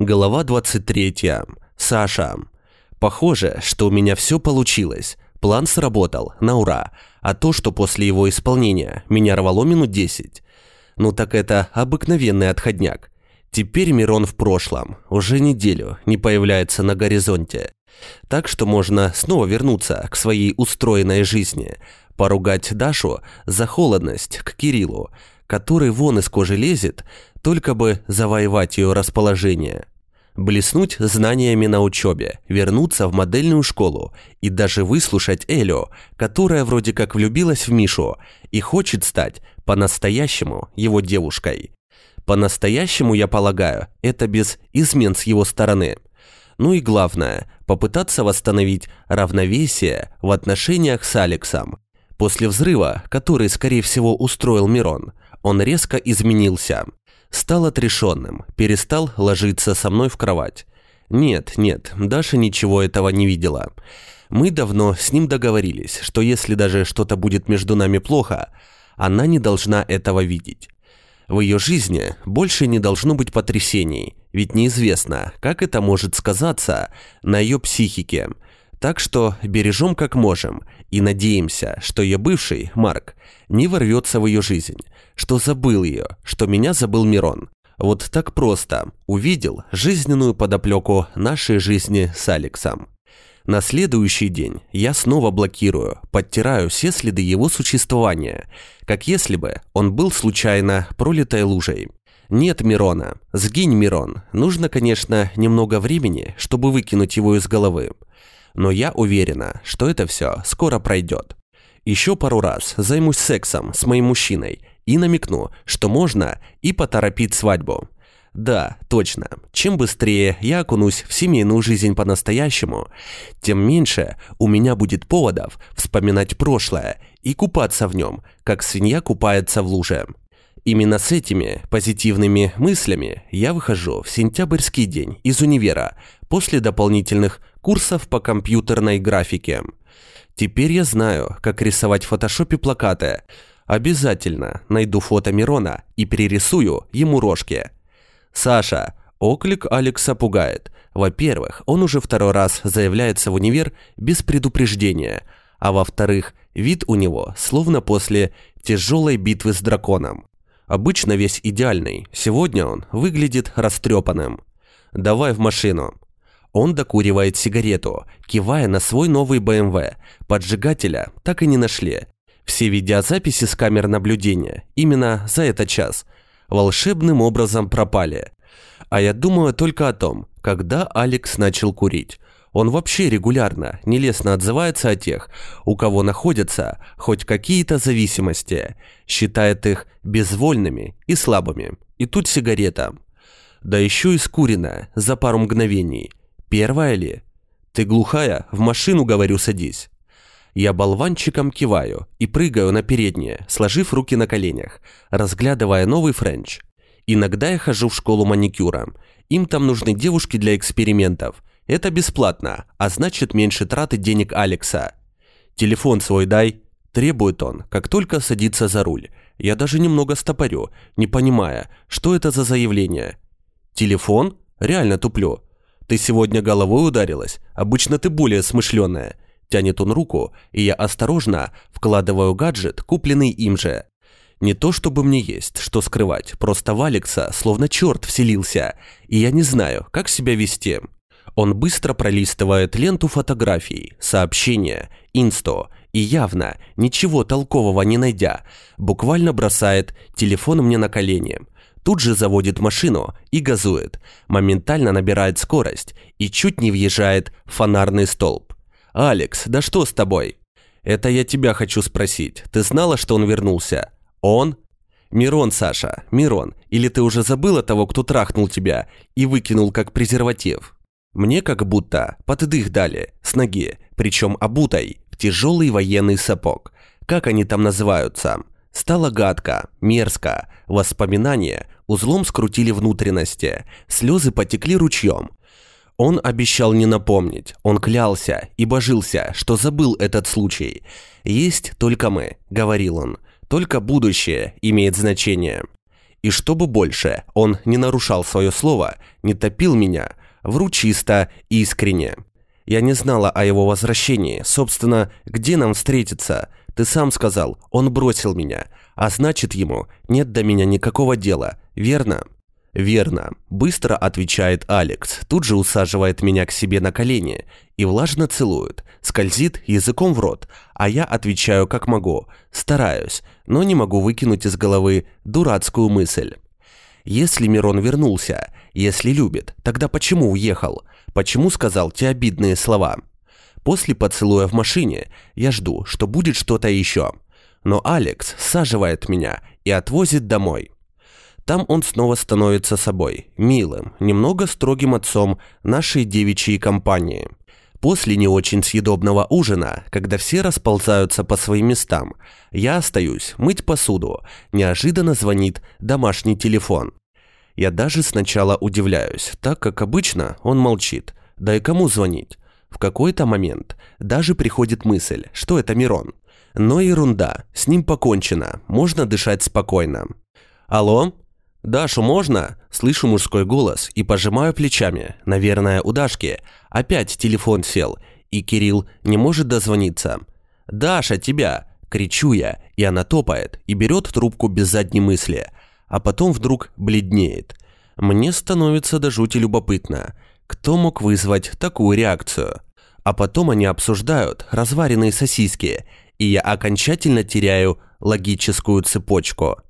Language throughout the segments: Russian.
Глава 23. Саша. Похоже, что у меня все получилось. План сработал, на ура. А то, что после его исполнения меня рвало минут 10. Ну так это обыкновенный отходняк. Теперь Мирон в прошлом. Уже неделю не появляется на горизонте. Так что можно снова вернуться к своей устроенной жизни. Поругать Дашу за холодность к Кириллу, который вон из кожи лезет, только бы завоевать ее расположение. Блеснуть знаниями на учебе, вернуться в модельную школу и даже выслушать Элю, которая вроде как влюбилась в Мишу и хочет стать по-настоящему его девушкой. По-настоящему, я полагаю, это без измен с его стороны. Ну и главное, попытаться восстановить равновесие в отношениях с Алексом. После взрыва, который, скорее всего, устроил Мирон, он резко изменился – Стал отрешенным, перестал ложиться со мной в кровать. Нет, нет, Даша ничего этого не видела. Мы давно с ним договорились, что если даже что-то будет между нами плохо, она не должна этого видеть. В ее жизни больше не должно быть потрясений, ведь неизвестно, как это может сказаться на ее психике. Так что бережем как можем и надеемся, что ее бывший, Марк, не ворвется в ее жизнь, что забыл ее, что меня забыл Мирон. Вот так просто увидел жизненную подоплеку нашей жизни с Алексом. На следующий день я снова блокирую, подтираю все следы его существования, как если бы он был случайно пролитой лужей. Нет Мирона, сгинь Мирон, нужно, конечно, немного времени, чтобы выкинуть его из головы. Но я уверена, что это все скоро пройдет. Еще пару раз займусь сексом с моим мужчиной и намекну, что можно и поторопить свадьбу. Да, точно. Чем быстрее я окунусь в семейную жизнь по-настоящему, тем меньше у меня будет поводов вспоминать прошлое и купаться в нем, как свинья купается в луже. Именно с этими позитивными мыслями я выхожу в сентябрьский день из универа после дополнительных курсов по компьютерной графике. Теперь я знаю, как рисовать в фотошопе плакаты. Обязательно найду фото Мирона и перерисую ему рожки. Саша, оклик Алекса пугает. Во-первых, он уже второй раз заявляется в универ без предупреждения, а во-вторых, вид у него словно после тяжелой битвы с драконом. Обычно весь идеальный, сегодня он выглядит растрепанным. «Давай в машину», он докуривает сигарету, кивая на свой новый БМВ. Поджигателя так и не нашли. Все видеозаписи с камер наблюдения именно за этот час волшебным образом пропали. А я думаю только о том, когда Алекс начал курить. Он вообще регулярно, нелестно отзывается о тех, у кого находятся хоть какие-то зависимости, считает их безвольными и слабыми. И тут сигарета. Да еще и скуренная за пару мгновений. Первая ли? Ты глухая? В машину, говорю, садись. Я болванчиком киваю и прыгаю на переднее, сложив руки на коленях, разглядывая новый френч. Иногда я хожу в школу маникюра. Им там нужны девушки для экспериментов. Это бесплатно, а значит меньше траты денег Алекса. Телефон свой дай. Требует он, как только садится за руль. Я даже немного стопорю, не понимая, что это за заявление. Телефон? Реально туплю. «Ты сегодня головой ударилась? Обычно ты более смышленая». Тянет он руку, и я осторожно вкладываю гаджет, купленный им же. Не то чтобы мне есть, что скрывать, просто в Алекса словно черт вселился, и я не знаю, как себя вести. Он быстро пролистывает ленту фотографий, сообщения, инсто, и явно, ничего толкового не найдя, буквально бросает телефон мне на колени – Тут же заводит машину и газует, моментально набирает скорость и чуть не въезжает в фонарный столб. «Алекс, да что с тобой?» «Это я тебя хочу спросить. Ты знала, что он вернулся?» «Он?» «Мирон, Саша, Мирон, или ты уже забыла того, кто трахнул тебя и выкинул как презерватив?» Мне как будто под дых дали, с ноги, причем обутой, в тяжелый военный сапог. Как они там называются? Стало гадко, мерзко, воспоминания узлом скрутили внутренности, слезы потекли ручьем. Он обещал не напомнить, он клялся и божился, что забыл этот случай. «Есть только мы», — говорил он, — «только будущее имеет значение». И чтобы больше, он не нарушал свое слово, не топил меня, вру чисто и искренне. Я не знала о его возвращении. Собственно, где нам встретиться? Ты сам сказал, он бросил меня. А значит, ему нет до меня никакого дела, верно? «Верно», – быстро отвечает Алекс, тут же усаживает меня к себе на колени и влажно целует, скользит языком в рот, а я отвечаю как могу, стараюсь, но не могу выкинуть из головы дурацкую мысль. Если Мирон вернулся, если любит, тогда почему уехал? Почему сказал те обидные слова? После поцелуя в машине я жду, что будет что-то еще. Но Алекс саживает меня и отвозит домой. Там он снова становится собой, милым, немного строгим отцом нашей девичьей компании. После не очень съедобного ужина, когда все расползаются по своим местам, я остаюсь мыть посуду. Неожиданно звонит домашний телефон. Я даже сначала удивляюсь, так как обычно он молчит. Да и кому звонить? В какой-то момент даже приходит мысль, что это Мирон. Но ерунда, с ним покончено, можно дышать спокойно. «Алло?» «Дашу можно?» Слышу мужской голос и пожимаю плечами. Наверное, у Дашки. Опять телефон сел, и Кирилл не может дозвониться. «Даша, тебя!» Кричу я, и она топает и берет трубку без задней мысли, а потом вдруг бледнеет. Мне становится до жути любопытно, кто мог вызвать такую реакцию. А потом они обсуждают разваренные сосиски, и я окончательно теряю логическую цепочку.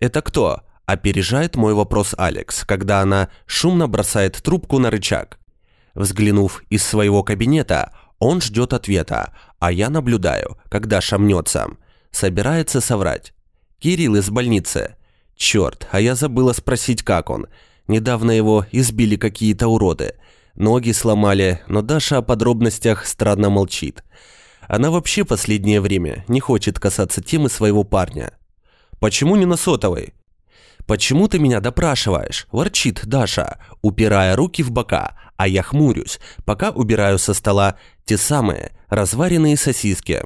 «Это кто?» Опережает мой вопрос Алекс, когда она шумно бросает трубку на рычаг. Взглянув из своего кабинета, он ждет ответа, а я наблюдаю, когда шамнется. Собирается соврать. Кирилл из больницы. Черт, а я забыла спросить, как он. Недавно его избили какие-то уроды. Ноги сломали, но Даша о подробностях странно молчит. Она вообще последнее время не хочет касаться темы своего парня. «Почему не на сотовой?» «Почему ты меня допрашиваешь?» – ворчит Даша, упирая руки в бока, а я хмурюсь, пока убираю со стола те самые разваренные сосиски.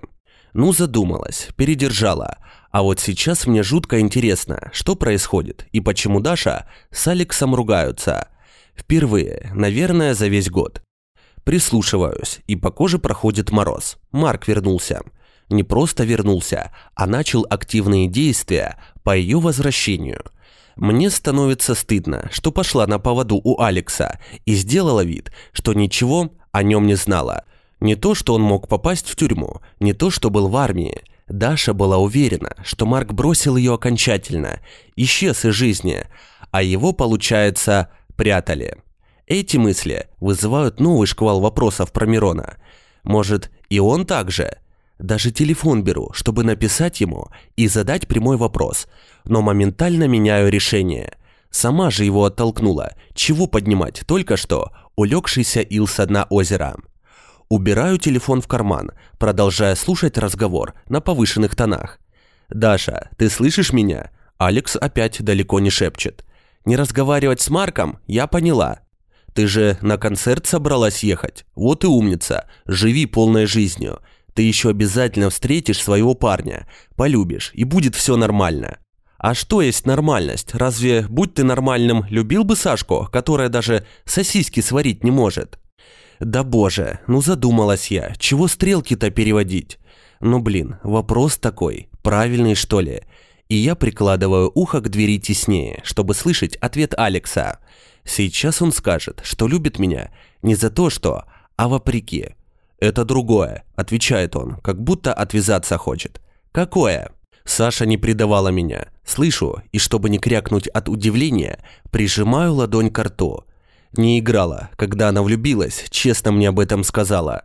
Ну, задумалась, передержала. А вот сейчас мне жутко интересно, что происходит и почему Даша с Алексом ругаются. Впервые, наверное, за весь год. Прислушиваюсь, и по коже проходит мороз. Марк вернулся. Не просто вернулся, а начал активные действия по ее возвращению – мне становится стыдно, что пошла на поводу у Алекса и сделала вид, что ничего о нем не знала. Не то, что он мог попасть в тюрьму, не то, что был в армии. Даша была уверена, что Марк бросил ее окончательно, исчез из жизни, а его, получается, прятали. Эти мысли вызывают новый шквал вопросов про Мирона. Может, и он также? Даже телефон беру, чтобы написать ему и задать прямой вопрос, но моментально меняю решение. Сама же его оттолкнула. Чего поднимать только что улегшийся ил со дна озера. Убираю телефон в карман, продолжая слушать разговор на повышенных тонах. «Даша, ты слышишь меня?» Алекс опять далеко не шепчет. «Не разговаривать с Марком? Я поняла. Ты же на концерт собралась ехать? Вот и умница. Живи полной жизнью. Ты еще обязательно встретишь своего парня, полюбишь, и будет все нормально. А что есть нормальность? Разве, будь ты нормальным, любил бы Сашку, которая даже сосиски сварить не может? Да боже, ну задумалась я, чего стрелки-то переводить? Ну блин, вопрос такой, правильный что ли? И я прикладываю ухо к двери теснее, чтобы слышать ответ Алекса. Сейчас он скажет, что любит меня не за то, что, а вопреки. «Это другое», – отвечает он, как будто отвязаться хочет. «Какое?» Саша не предавала меня. Слышу, и чтобы не крякнуть от удивления, прижимаю ладонь к рту. Не играла, когда она влюбилась, честно мне об этом сказала.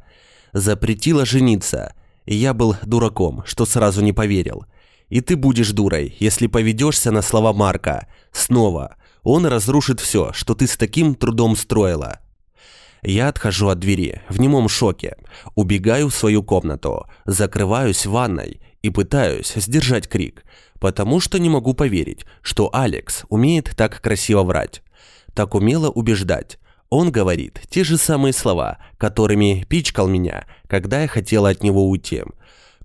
Запретила жениться. Я был дураком, что сразу не поверил. И ты будешь дурой, если поведешься на слова Марка. Снова. Он разрушит все, что ты с таким трудом строила. Я отхожу от двери, в немом шоке, убегаю в свою комнату, закрываюсь в ванной и пытаюсь сдержать крик, потому что не могу поверить, что Алекс умеет так красиво врать, так умело убеждать. Он говорит те же самые слова, которыми пичкал меня, когда я хотела от него уйти.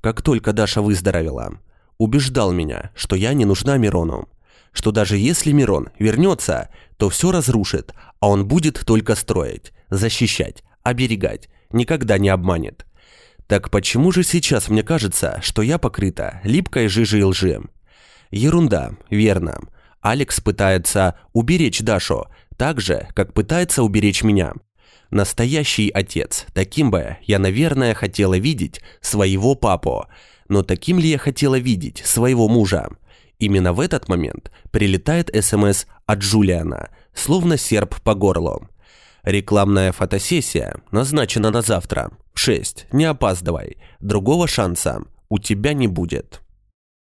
Как только Даша выздоровела, убеждал меня, что я не нужна Мирону, что даже если Мирон вернется, то все разрушит, а он будет только строить, защищать, оберегать, никогда не обманет. Так почему же сейчас мне кажется, что я покрыта липкой жижей лжи? Ерунда, верно. Алекс пытается уберечь Дашу, так же, как пытается уберечь меня. Настоящий отец, таким бы я, наверное, хотела видеть своего папу, но таким ли я хотела видеть своего мужа? Именно в этот момент прилетает СМС от Джулиана, словно серп по горлу. Рекламная фотосессия назначена на завтра. В 6. Не опаздывай. Другого шанса у тебя не будет.